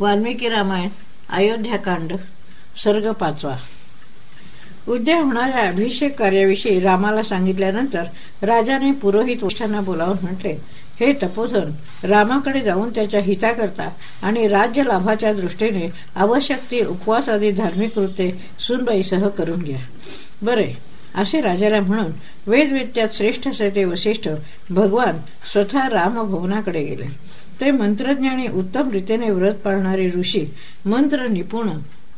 वाल्मिकी रामायण अयोध्याकांड सर्ग पाचवा. उद्या होणाऱ्या अभिषेक कार्याविषयी रामाला सांगितल्यानंतर राजाने पुरोहित वृक्षांना बोलावून म्हटले हे तपोधन रामाकडे जाऊन त्याच्या हिताकरता आणि राज्य लाभाच्या दृष्टीने आवश्यक ती उपवास आदी धार्मिक कृत्ये सुनबाईसह करून घ्या. बरे असे राजाला म्हणून वेदविद्यात श्रेष्ठ असे ते वसिष्ठ भगवान स्वतः रामभवनाकडे गेले. ते मंत्रज्ञानी उत्तम रीतीने व्रत पाळणारे ऋषी मंत्र निपुण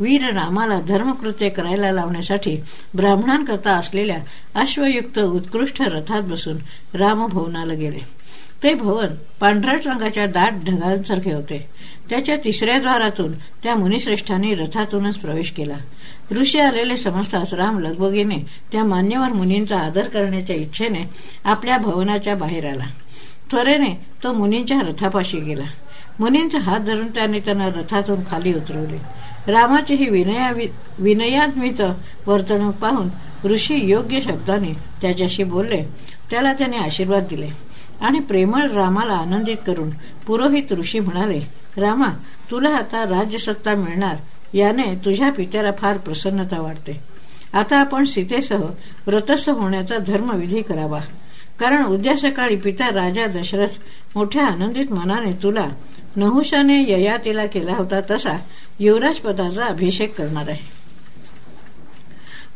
वीर रामाला धर्मकृत्य करायला लावण्यासाठी ब्राह्मणांकरता असलेल्या अश्वयुक्त उत्कृष्ट रथात बसून रामभवनाला गेले. ते भवन पांढऱ्या रंगाच्या दाट ढगांसारखे होते. त्याच्या तिसऱ्या द्वारातून त्या मुनिश्रेष्ठांनी रथातूनच प्रवेश केला. ऋषी आलेले समजताच राम लगबगीने त्या मान्यवर मुनींचा आदर करण्याच्या इच्छेने आपल्या भवनाच्या बाहेर आला. त्वरेने तो मुनींच्या रथापाशी गेला. मुनींचा हात धरून त्याने त्यांना रथातून खाली उतरवले. रामाची ही विनयात्मित वर्तणूक पाहून ऋषी योग्य शब्दाने त्याच्याशी बोलले. त्याला त्याने आशीर्वाद दिले आणि प्रेमळ रामाला आनंदित करून पुरोहित ऋषी म्हणाले रामा तुला आता राज्यसत्ता मिळणार. याने तुझ्या पित्याला फार प्रसन्नता वाटते. आता आपण सीतेसह व्रतस्थ होण्याचा धर्मविधी करावा. कारण उद्या सकाळी पिता राजा दशरथ मोठ्या आनंदित मनाने तुला नहुशाने ययातीला केला होता तसा युवराज पदाचा अभिषेक करणार आहे.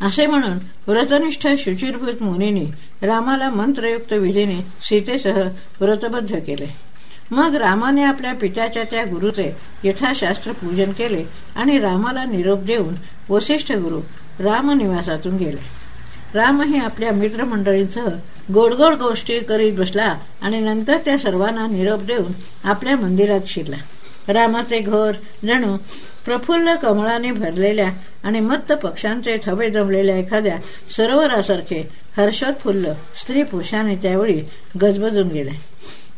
असे म्हणून व्रतनिष्ठ शुचिरभूत मुनीने रामाला मंत्रयुक्त विधीने सीतेसह व्रतबद्ध केले. मग रामाने आपल्या पित्याच्या त्या गुरुचे यथाशास्त्र पूजन केले आणि रामाला निरोप देऊन वसिष्ठ गुरु रामनिवासातून गेले. रामही आपल्या मित्रमंडळींसह गोडगोड गोष्टी करीत बसला आणि नंतर त्या सर्वांना निरोप देऊन आपल्या मंदिरात शिरला. रामाचे घर जणू प्रफुल्ल कमळाने भरलेल्या आणि मत्त पक्षांचे थवे जमलेल्या एखाद्या सरोवरासारखे हर्षोत्फुल्ल स्त्री पुरुषाने त्यावेळी गजबजून गेले.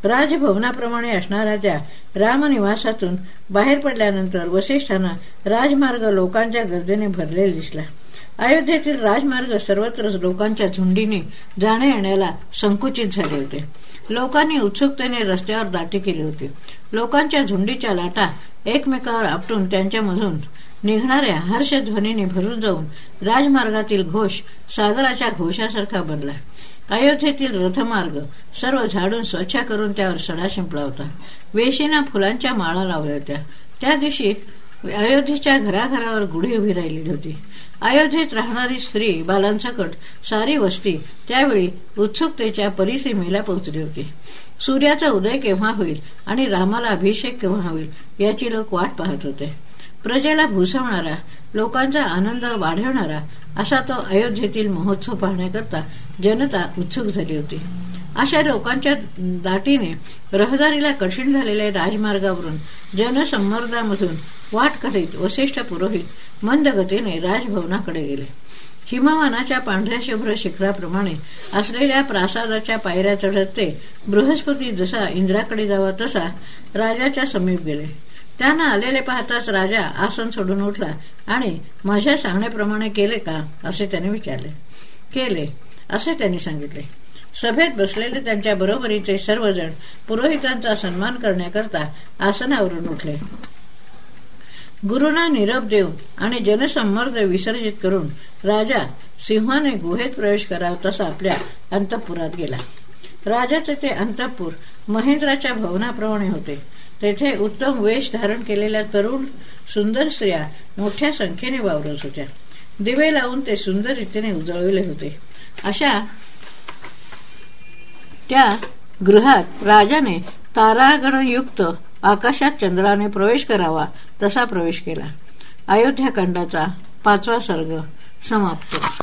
राजभवनाप्रमाणे असणाऱ्या त्या रामनिवासातून बाहेर पडल्यानंतर वसिष्ठांना राजमार्ग लोकांच्या गर्दीने भरलेला दिसला. अयोध्येतील राजमार्ग सर्वत्रच लोकांच्या झुंडीने जाणे येण्याला संकुचित झाले होते. लोकांनी उत्सुकतेने रस्त्यावर दाटी केली होती. लोकांच्या झुंडीच्या लाटा एकमेकावर आपटून त्यांच्यामधून निघणाऱ्या हर्षध्वनीने भरून जाऊन राजमार्गातील घोष सागराच्या घोषासारखा बनला. अयोध्येतील रथमार्ग सर्व झाडून स्वच्छ करून त्यावर सडा शिंपला होता. वेशीना फुलांच्या माळा लावल्या होत्या. त्या दिवशी अयोध्येच्या घराघरावर गुढी उभी राहिलेली होती. अयोध्येत राहणारी स्त्री बालांसकट सारी वस्ती त्यावेळी उत्सुकतेच्या परिसीमेला पोहोचली होती. सूर्याचा उदय केव्हा होईल आणि रामाला अभिषेक केव्हा होईल याची लोक वाट पाहत होते. प्रजेला भूसवणारा लोकांचा आनंद वाढवणारा असा तो अयोध्येतील महोत्सव पाहण्याकरता जनता उत्सुक झाली होती. अशा लोकांच्या दाटीने रहदारीला कठीण झालेल्या राजमार्गावरून जनसंमर्दामधून वाट करीत वसिष्ठ पुरोहित मंदगतीने राजभवनाकडे गेले. हिमवानाच्या पांढऱ्या शुभ्र शिखराप्रमाणे असलेल्या प्रासादाच्या पायऱ्या चढत ते बृहस्पती जसा इंद्राकडे जावा तसा राजाच्या समीप गेले. त्यांना आलेले पाहताच राजा आसन सोडून उठला आणि माझ्या सांगण्याप्रमाणे केले का? असे त्याने विचारले. केले असे त्यांनी सांगितले. सभेत बसलेले त्यांच्या बरोबरीचे सर्वजण पुरोहितांचा सन्मान करण्याकरता आसनावरून उठले. गुरुना निरप देऊन आणि जनसंमर्द विसर्जित करून राजा सिंहाने गुहेत प्रवेश करावा तसा आपल्या अंतपुरात गेला. राजाचे ते अंतपूर महेंद्राच्या भवनाप्रमाणे होते. तेथे उत्तम वेश धारण केलेल्या तरुण सुंदर स्त्रिया मोठ्या संख्येने वावरत होत्या. दिवे लावून ते सुंदर रीतीने उजळविले होते. अशा त्या गृहात राजाने तारागणयुक्त आकाशात चंद्राने प्रवेश करावा तसा प्रवेश केला. अयोध्याकांडाचा पाचवा सर्ग समाप्त.